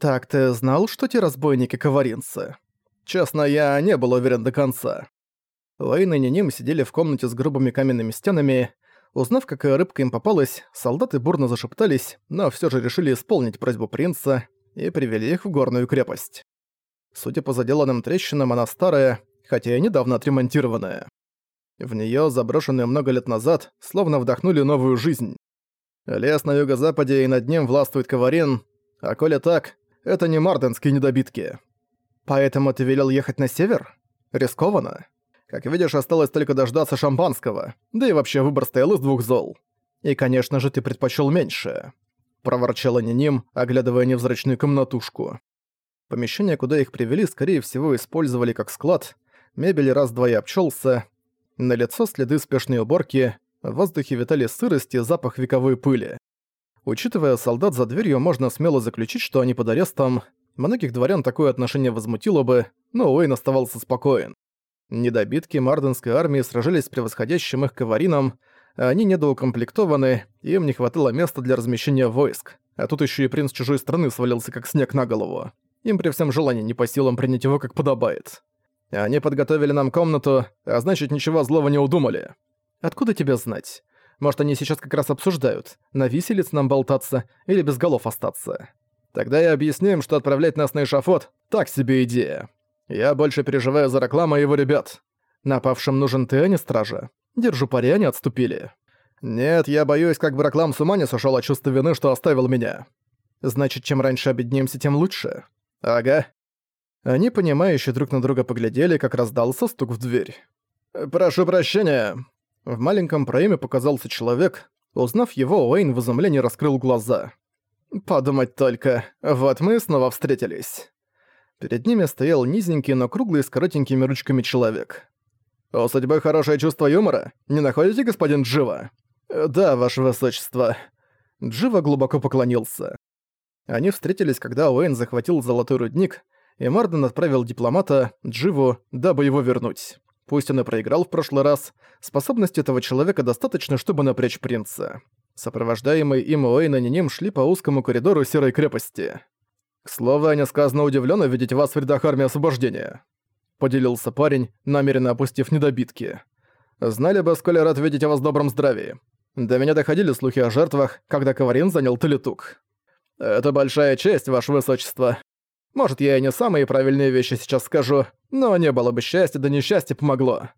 «Так ты знал, что те разбойники коваринцы?» Честно, я не был уверен до конца. Уэйн и Ниним сидели в комнате с грубыми каменными стенами. Узнав, какая рыбка им попалась, солдаты бурно зашептались, но все же решили исполнить просьбу принца и привели их в горную крепость. Судя по заделанным трещинам, она старая, хотя и недавно отремонтированная. В нее, заброшенную много лет назад, словно вдохнули новую жизнь. Лес на юго-западе и над ним властвует Каварин, а коли так, это не марденские недобитки. Поэтому ты велел ехать на север? Рискованно. Как видишь, осталось только дождаться шампанского, да и вообще выбор стоял из двух зол. И, конечно же, ты предпочел меньшее. Проворчала Ниним, оглядывая невзрачную комнатушку. Помещение, куда их привели, скорее всего, использовали как склад, мебель раз-два и обчелся, на лицо следы спешной уборки, в воздухе витали сырость и запах вековой пыли. Учитывая солдат за дверью, можно смело заключить, что они под арестом. Многих дворян такое отношение возмутило бы, но Уэйн оставался спокоен. Недобитки марденской армии сражались с превосходящим их каварином, а они недоукомплектованы, им не хватало места для размещения войск. А тут еще и принц чужой страны свалился как снег на голову. Им при всем желании не по силам принять его как подобает. Они подготовили нам комнату, а значит, ничего злого не удумали. Откуда тебе знать? Может, они сейчас как раз обсуждают, на виселице нам болтаться или без голов остаться. Тогда я объясню им, что отправлять нас на эшафот – так себе идея. Я больше переживаю за Раклама и его ребят. Напавшим нужен ты, а не стража. Держу пари, они отступили. Нет, я боюсь, как бы Раклам с ума не сошёл от чувства вины, что оставил меня. Значит, чем раньше обеднеемся, тем лучше. Ага. Они, понимающие друг на друга, поглядели, как раздался стук в дверь. «Прошу прощения». В маленьком проеме показался человек. Узнав его, Уэйн в изумлении раскрыл глаза. «Подумать только, вот мы снова встретились». Перед ними стоял низенький, но круглый с коротенькими ручками человек. «У судьбы хорошее чувство юмора, не находите, господин Джива?» «Да, ваше высочество». Джива глубоко поклонился. Они встретились, когда Уэйн захватил золотой рудник, и Марден отправил дипломата, Дживу, дабы его вернуть. Пусть он и проиграл в прошлый раз, способности этого человека достаточно, чтобы напрячь принца. Сопровождаемый им Уэйн и Ниним шли по узкому коридору Серой крепости. «К слову, я несказанно удивлен увидеть вас в рядах армии освобождения», — поделился парень, намеренно опустив недобитки. «Знали бы, сколь рад видеть вас в добром здравии. До меня доходили слухи о жертвах, когда Каварин занял Талитук. Это большая честь, ваше высочество. Может, я и не самые правильные вещи сейчас скажу, но не было бы счастья, да несчастье помогло.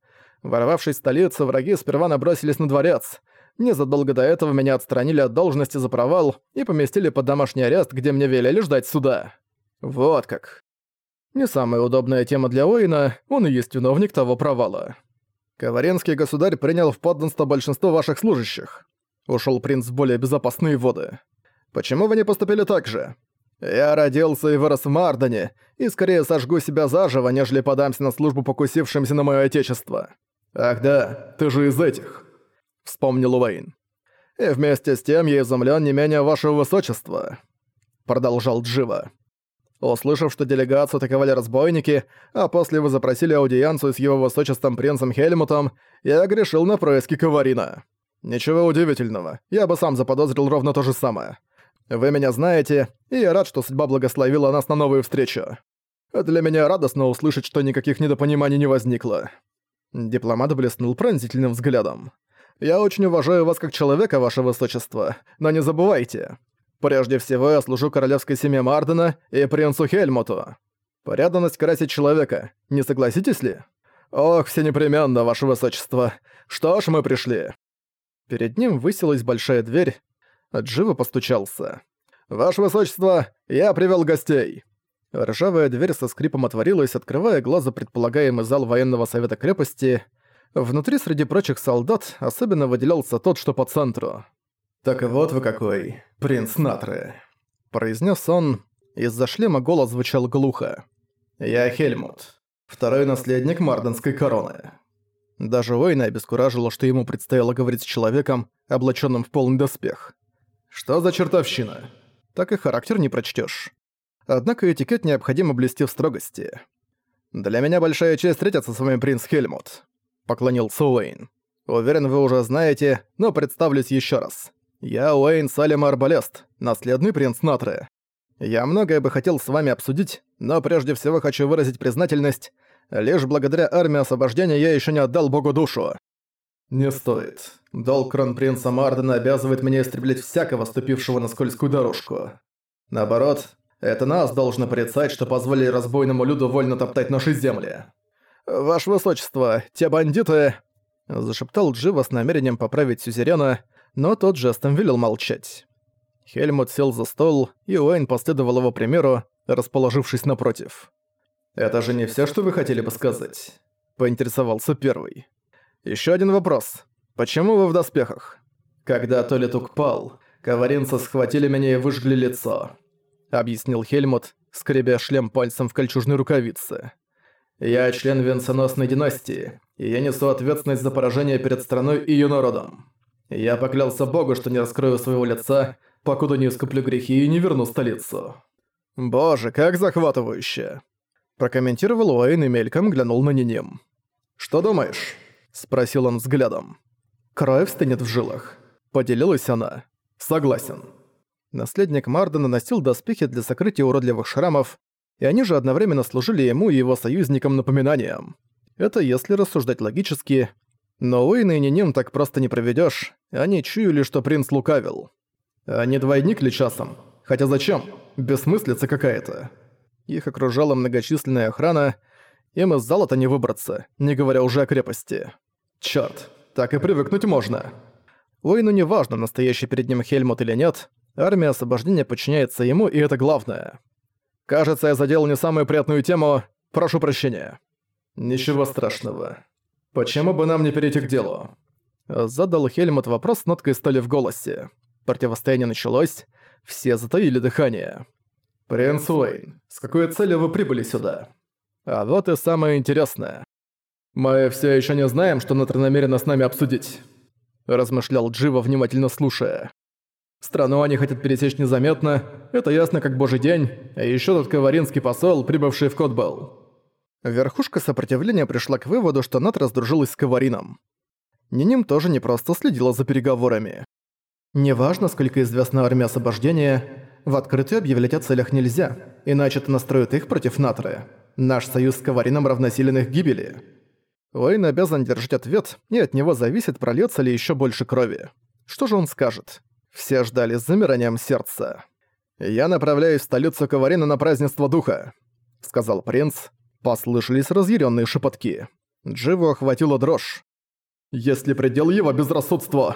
Ворвавшись в столицу, враги сперва набросились на дворец. Незадолго до этого меня отстранили от должности за провал и поместили под домашний арест, где мне велели ждать суда. Вот как. Не самая удобная тема для Уэйна, он и есть виновник того провала. Коваренский государь принял в подданство большинство ваших служащих. Ушел принц в более безопасные воды. Почему вы не поступили так же? Я родился и вырос в Мардане, и скорее сожгу себя заживо, нежели подамся на службу покусившимся на мое отечество. Ах да, ты же из этих. Вспомнил Уэйн. И вместе с тем я изумлен не менее вашего высочества. Продолжал Джива. Услышав, что делегацию атаковали разбойники, а после вы запросили аудиенцию с его высочеством принцем Хельмутом, я грешил на происки Каварина. Ничего удивительного, я бы сам заподозрил ровно то же самое. Вы меня знаете, и я рад, что судьба благословила нас на новую встречу. Для меня радостно услышать, что никаких недопониманий не возникло». Дипломат блеснул пронзительным взглядом. «Я очень уважаю вас как человека, ваше высочество, но не забывайте. Прежде всего, я служу королевской семье Мардена и принцу Хельмуту. Порядность красит человека, не согласитесь ли? Ох, все непременно, ваше высочество. Что ж, мы пришли». Перед ним высилась большая дверь, Джива постучался. «Ваше высочество, я привел гостей!» Ржавая дверь со скрипом отворилась, открывая глаза предполагаемый зал военного совета крепости. Внутри среди прочих солдат особенно выделялся тот, что по центру. «Так и вот вы какой, принц Натры!» Произнес он. Из-за шлема голос звучал глухо. «Я Хельмут, второй наследник Марденской короны». Даже Уэйна обескуражило, что ему предстояло говорить с человеком, облаченным в полный доспех. Что за чертовщина? Так и характер не прочтешь. Однако этикет необходимо блести в строгости. «Для меня большая честь встретиться с вами, принц Хельмут», — поклонился Уэйн. «Уверен, вы уже знаете, но представлюсь еще раз. Я Уэйн Салем Арбалест, наследный принц Натры. Я многое бы хотел с вами обсудить, но прежде всего хочу выразить признательность. Лишь благодаря армии освобождения я еще не отдал Богу душу. Не стоит. Долг кронпринца Мардена обязывает меня истреблять всякого, ступившего на скользкую дорожку. Наоборот, это нас должно порицать, что позволили разбойному люду вольно топтать наши земли. «Ваше высочество, те бандиты...» Зашептал Джива с намерением поправить Сюзерена, но тот жестом велел молчать. Хельмут сел за стол, и Уэйн последовал его примеру, расположившись напротив. «Это же не все, что вы хотели бы сказать?» – поинтересовался первый. Еще один вопрос. Почему вы в доспехах?» «Когда Толитук пал, коваринцы схватили меня и выжгли лицо», — объяснил Хельмут, скребя шлем пальцем в кольчужной рукавице. «Я член венценосной династии, и я несу ответственность за поражение перед страной и ее народом. Я поклялся Богу, что не раскрою своего лица, покуда не искуплю грехи и не верну столицу». «Боже, как захватывающе!» Прокомментировал Уэйн и мельком глянул на Ниним. «Что думаешь?» – спросил он взглядом. «Кровь стынет в жилах», – поделилась она. «Согласен». Наследник Мардена носил доспехи для сокрытия уродливых шрамов, и они же одновременно служили ему и его союзникам напоминанием. Это если рассуждать логически, но Уэйна и Ниним так просто не проведёшь, они чуяли, что принц лукавил. А не двойник ли часом? Хотя зачем? Бессмыслица какая-то. Их окружала многочисленная охрана, им из зала-то не выбраться, не говоря уже о крепости. Чёрт, так и привыкнуть можно. Уэйну не важно, настоящий перед ним Хельмут или нет, армия освобождения подчиняется ему, и это главное. Кажется, я задел не самую приятную тему, прошу прощения. Ничего страшного. Почему бы нам не перейти к делу? Задал Хельмут вопрос с ноткой стали в голосе. Противостояние началось, все затаили дыхание. «Принц Уэйн, с какой целью вы прибыли сюда?» А вот и самое интересное. «Мы все еще не знаем, что Натра намерена с нами обсудить», – размышлял Джива, внимательно слушая. «Страну они хотят пересечь незаметно, это ясно как божий день, а еще тот каваринский посол, прибывший в Котбелл». Верхушка сопротивления пришла к выводу, что Натра сдружилась с Каварином. Ниним тоже не просто следила за переговорами. «Неважно, сколько известна армия освобождения, в открытую объявлять о целях нельзя, иначе это настроит их против Натры. Наш союз с Каварином равносилен их гибели». Уэйн обязан держать ответ, и от него зависит, прольется ли еще больше крови. Что же он скажет? Все ждали с замиранием сердца. «Я направляюсь в столицу Каварина на празднество духа», — сказал принц. Послышались разъяренные шепотки. Дживу охватила дрожь. «Если предел его безрассудству...»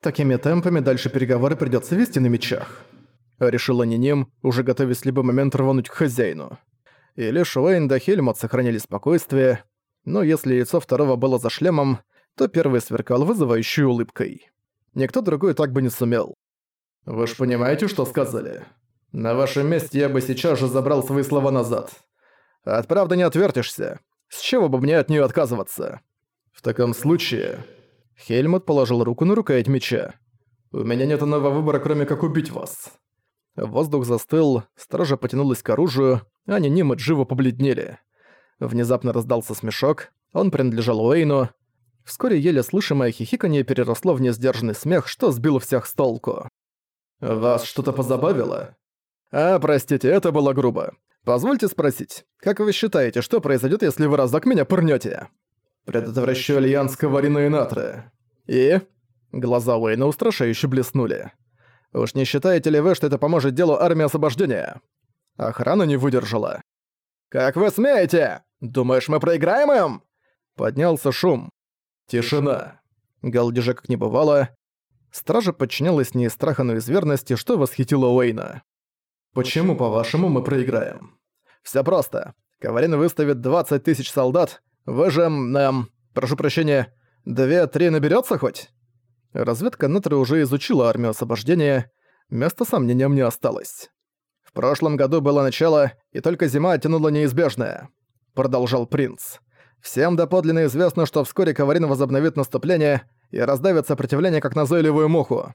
«Такими темпами дальше переговоры придется вести на мечах», — решила Ниним, уже готовясь в любой момент рвануть к хозяину. И лишь Уэйн да Хельмут сохранили спокойствие, но если лицо второго было за шлемом, то первый сверкал вызывающей улыбкой. Никто другой так бы не сумел. «Вы ж понимаете, что сказали? На вашем месте я бы сейчас же забрал свои слова назад. От правды не отвертишься. С чего бы мне от нее отказываться? В таком случае...» Хельмут положил руку на рукоять меча. «У меня нет иного выбора, кроме как убить вас». Воздух застыл, стража потянулась к оружию, а Ниним и побледнели. Внезапно раздался смешок, он принадлежал Уэйну. Вскоре еле слышимое хихиканье переросло в несдержанный смех, что сбило всех с толку. «Вас что-то позабавило?» «А, простите, это было грубо. Позвольте спросить, как вы считаете, что произойдет, если вы разок меня пырнете? «Предотвращу альянс Каварина и Натры». «И?» Глаза Уэйна устрашающе блеснули. «Уж не считаете ли вы, что это поможет делу армии освобождения?» Охрана не выдержала. «Как вы смеете? Думаешь, мы проиграем им?» Поднялся шум. Тишина. Галдежа как не бывало. Стража подчинялась не из страха, но из верности, что восхитило Уэйна. «Почему, по-вашему, мы проиграем?» «Всё просто. Каварин выставит 20 тысяч солдат. Вы же, эм, прошу прощения, две-три наберётся хоть?» Разведка Нетры уже изучила армию освобождения. Места сомнениям не осталось прошлом году было начало, и только зима оттянула неизбежное», — продолжал принц. «Всем доподлинно известно, что вскоре Каварин возобновит наступление и раздавит сопротивление как назойливую муху.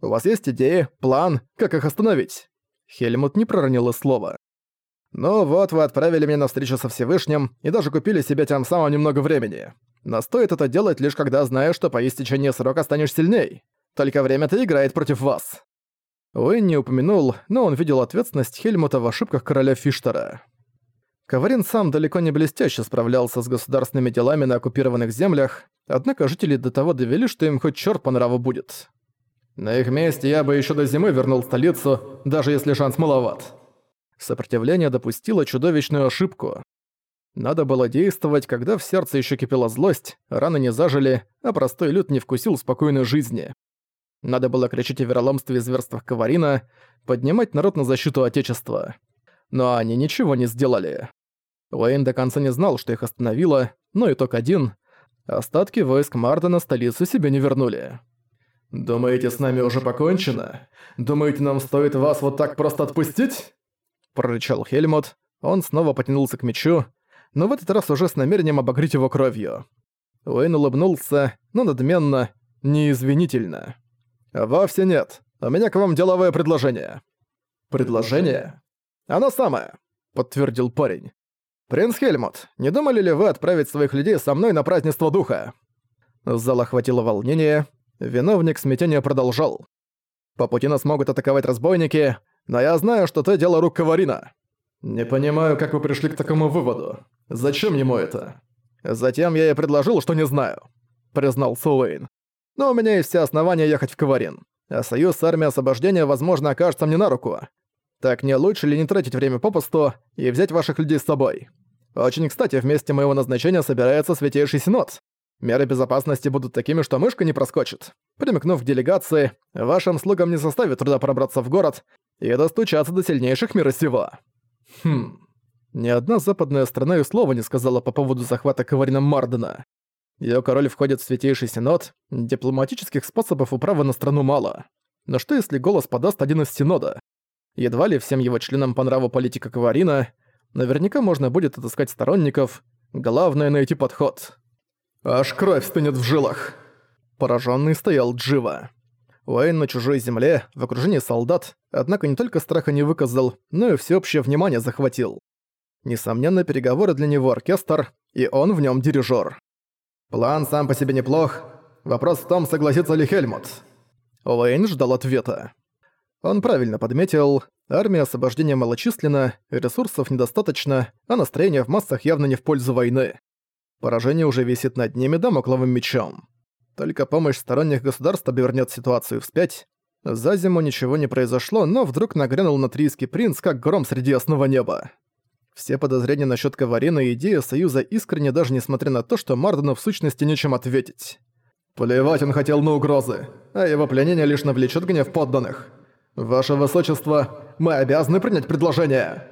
У вас есть идеи, план, как их остановить?» Хельмут не проронил и слова. «Ну вот, вы отправили меня на встречу со Всевышним и даже купили себе тем самым немного времени. Но стоит это делать лишь когда знаешь, что по истечении срока станешь сильней. Только время-то играет против вас». Уэйн не упомянул, но он видел ответственность Хельмута в ошибках короля Фиштера. Каварин сам далеко не блестяще справлялся с государственными делами на оккупированных землях, однако жители до того довели, что им хоть чёрт по нраву будет. На их месте я бы ещё до зимы вернул столицу, даже если шанс маловат. Сопротивление допустило чудовищную ошибку. Надо было действовать, когда в сердце ещё кипела злость, раны не зажили, а простой люд не вкусил спокойной жизни. Надо было кричать о вероломстве и зверствах Каварина, поднимать народ на защиту Отечества. Но они ничего не сделали. Уэйн до конца не знал, что их остановило, но итог один. Остатки войск Мардена столицу себе не вернули. «Думаете, с нами уже покончено? Думаете, нам стоит вас вот так просто отпустить?» Прорычал Хельмут. Он снова потянулся к мечу, но в этот раз уже с намерением обогреть его кровью. Уэйн улыбнулся, но надменно, неизвинительно. «Вовсе нет. У меня к вам деловое предложение». «Предложение?» «Оно самое», — подтвердил парень. «Принц Хельмут, не думали ли вы отправить своих людей со мной на празднество духа?» Зал охватило волнение. Виновник смятения продолжал. «По пути нас могут атаковать разбойники, но я знаю, что это дело рук Каварина». «Не понимаю, как вы пришли к такому выводу. Зачем ему это?» «Затем я и предложил, что не знаю», — признал Суэйн. «Но у меня есть все основания ехать в Каварин, а союз с армией освобождения, возможно, окажется мне на руку. Так не лучше ли не тратить время попусту и взять ваших людей с собой? Очень кстати, вместе моего назначения собирается Святейший Синод. Меры безопасности будут такими, что мышка не проскочит. Примыкнув к делегации, вашим слугам не составит труда пробраться в город и достучаться до сильнейших мира сего. Хм. Ни одна западная страна и слова не сказала по поводу захвата Каварина Мардена. Её король входит в Святейший Синод, дипломатических способов управы на страну мало. Но что если голос подаст один из Синода? Едва ли всем его членам по нраву политика Каварина, наверняка можно будет отыскать сторонников, главное найти подход. «Аж кровь стынет в жилах!» Пораженный стоял Джива. Уэйн на чужой земле, в окружении солдат, однако не только страха не выказал, но и всеобщее внимание захватил. Несомненно, переговоры для него оркестр, и он в нем дирижер. План сам по себе неплох. Вопрос в том, согласится ли Хельмут. Уэйн ждал ответа. Он правильно подметил, армия освобождения малочисленна, ресурсов недостаточно, а настроение в массах явно не в пользу войны. Поражение уже висит над ними домокловым мечом. Только помощь сторонних государств обернет ситуацию вспять. За зиму ничего не произошло, но вдруг нагрянул натрийский принц, как гром среди ясного неба. Все подозрения насчет Каварина и идея Союза искренне даже несмотря на то, что Мардену в сущности нечем ответить. Плевать он хотел на угрозы, а его пленение лишь навлечет гнев подданных. «Ваше Высочество, мы обязаны принять предложение!»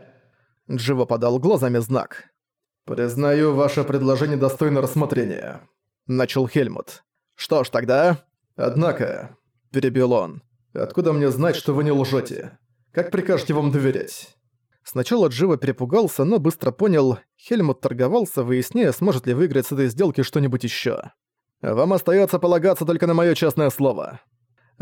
Дживо подал глазами знак. «Признаю, ваше предложение достойно рассмотрения», — начал Хельмут. «Что ж тогда?» «Однако», — перебил он, — «откуда мне знать, что вы не лжете? Как прикажете вам доверять?» Сначала Дживо перепугался, но быстро понял, Хельмут торговался, выясняя, сможет ли выиграть с этой сделки что-нибудь еще. «Вам остается полагаться только на мое честное слово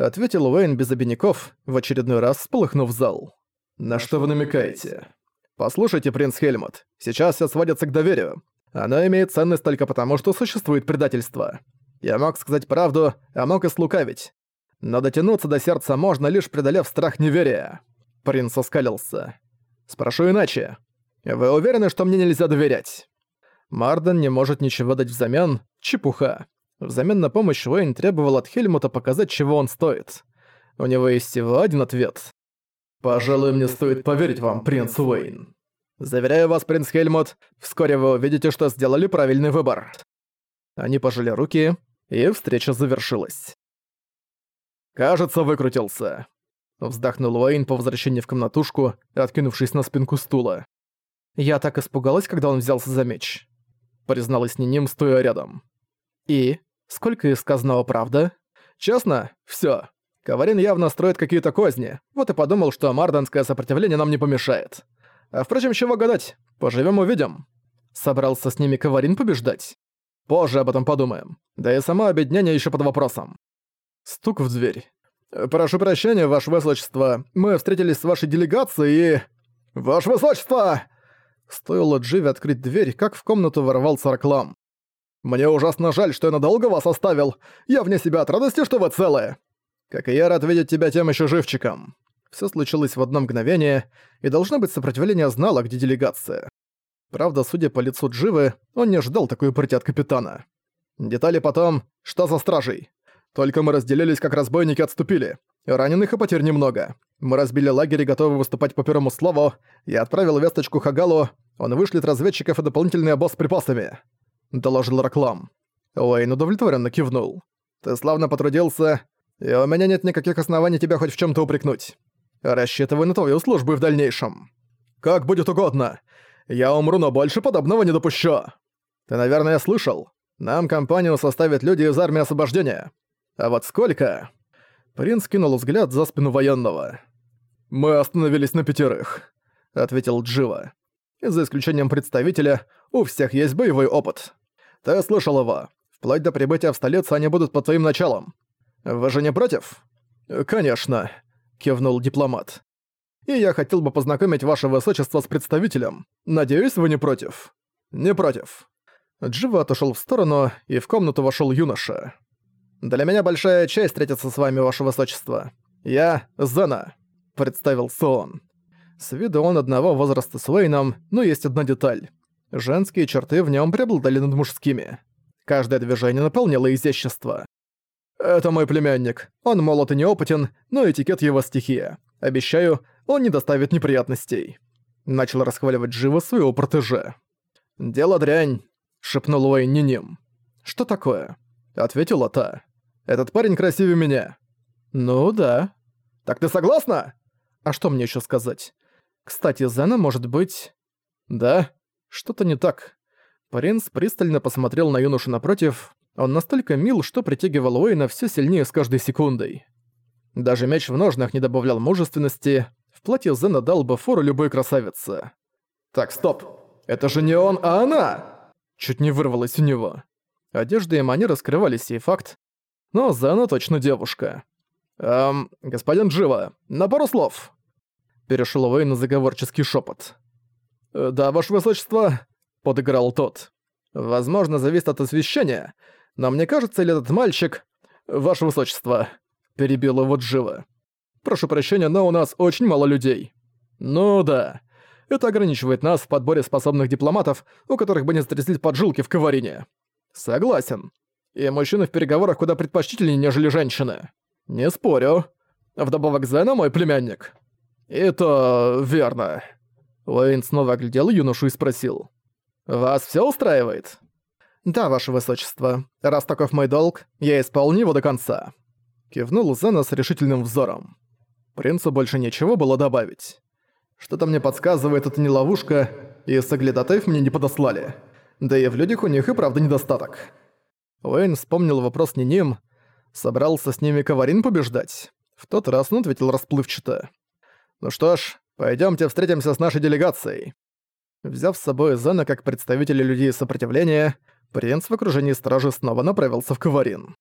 ответил Уэйн без обиняков, в очередной раз сполыхнув зал. «На что вы намекаете?» «Послушайте, принц Хельмут, сейчас все сводится к доверию. Оно имеет ценность только потому, что существует предательство. Я мог сказать правду, а мог и слукавить. Но дотянуться до сердца можно, лишь преодолев страх неверия». Принц оскалился. «Спрошу иначе. Вы уверены, что мне нельзя доверять?» Марден не может ничего дать взамен. Чепуха. Взамен на помощь Уэйн требовал от Хельмута показать, чего он стоит. У него есть всего один ответ. «Пожалуй, мне стоит поверить вам, принц Уэйн». «Заверяю вас, принц Хельмут, вскоре вы увидите, что сделали правильный выбор». Они пожали руки, и встреча завершилась. «Кажется, выкрутился», — вздохнул Уэйн по возвращении в комнатушку, откинувшись на спинку стула. «Я так испугалась, когда он взялся за меч», — призналась Ниним, стоя рядом. «И?» Сколько из сказанного правда? Честно? Всё. Каварин явно строит какие-то козни. Вот и подумал, что марденское сопротивление нам не помешает. А впрочем, чего гадать? Поживем увидим. Собрался с ними Каварин побеждать? Позже об этом подумаем. Да и само объединение еще под вопросом. Стук в дверь. «Прошу прощения, Ваше Высочество. Мы встретились с вашей делегацией и...» «Ваше Высочество!» Стоило Дживи открыть дверь, как в комнату ворвался Раклам. Мне ужасно жаль, что я надолго вас оставил. Я вне себя от радости, что вы целы. Как и я рад видеть тебя тем еще живчиком. Все случилось в одно мгновение, и должно быть сопротивление знало, где делегация. Правда, судя по лицу Дживы, он не ожидал такой прыти от капитана. Детали потом. Что за стражей? Только мы разделились, как разбойники отступили. Раненых и потерь немного. Мы разбили лагерь и готовы выступать по первому слову. Я отправил весточку Хагалу. Он вышлет разведчиков и дополнительный обоз с припасами. Доложил Раклам. Уэйн удовлетворенно кивнул. Ты славно потрудился, и у меня нет никаких оснований тебя хоть в чем то упрекнуть. Рассчитываю на твою службу в дальнейшем. Как будет угодно. Я умру, но больше подобного не допущу. Ты, наверное, слышал. Нам компанию составят люди из армии освобождения. А вот сколько? Принц кинул взгляд за спину военного. «Мы остановились на пятерых», — ответил Джива. «И за исключением представителя, у всех есть боевой опыт. Ты слышал его. Вплоть до прибытия в столицу они будут под твоим началом. Вы же не против?» «Конечно», — кивнул дипломат. «И я хотел бы познакомить ваше высочество с представителем. Надеюсь, вы не против?» «Не против». Джива отошел в сторону, и в комнату вошел юноша. «Для меня большая честь встретиться с вами, ваше высочество. Я Зена», — представился он. С виду он одного возраста с Уэйном, но есть одна деталь. Женские черты в нем преобладали над мужскими. Каждое движение наполняло изящество. «Это мой племянник. Он молод и неопытен, но этикет его стихия. Обещаю, он не доставит неприятностей». Начал расхваливать живо своего протеже. «Дело дрянь», — шепнул Уэйн Ниним. «Что такое?» — ответила та. Этот парень красивее меня». «Ну да». «Так ты согласна?» «А что мне еще сказать?» «Кстати, Зена может быть...» «Да? Что-то не так». Принц пристально посмотрел на юношу напротив. Он настолько мил, что притягивал Уэйна все сильнее с каждой секундой. Даже меч в ножнах не добавлял мужественности. В платье Зена дал бы фору любой красавице. «Так, стоп! Это же не он, а она!» Чуть не вырвалось у него. Одежда и манеры скрывали сей факт, но Зена точно девушка. «Эм, господин Джива, на пару слов!» Перешел Уэйн на заговорческий шепот. «Э, «Да, ваше высочество», — подыграл тот. «Возможно, зависит от освещения, но мне кажется, ли этот мальчик...» «Ваше высочество», — перебил его Джива. «Прошу прощения, но у нас очень мало людей». «Ну да. Это ограничивает нас в подборе способных дипломатов, у которых бы не стряслись поджилки в Каварине». «Согласен и мужчины в переговорах куда предпочтительнее, нежели женщины. Не спорю. Вдобавок Зена мой племянник. Это верно. Уэйн снова оглядел юношу и спросил. «Вас все устраивает?» «Да, ваше высочество. Раз таков мой долг, я исполню его до конца». Кивнул Зена с решительным взором. Принцу больше нечего было добавить. Что-то мне подсказывает, это не ловушка, и соглядатаев мне не подослали. Да и в людях у них и правда недостаток. Уэйн вспомнил вопрос не ним. Собрался с ними Каварин побеждать? В тот раз он ответил расплывчато. «Ну что ж, пойдёмте встретимся с нашей делегацией». Взяв с собой Зена как представителя людей сопротивления, принц в окружении стражи снова направился в Каварин.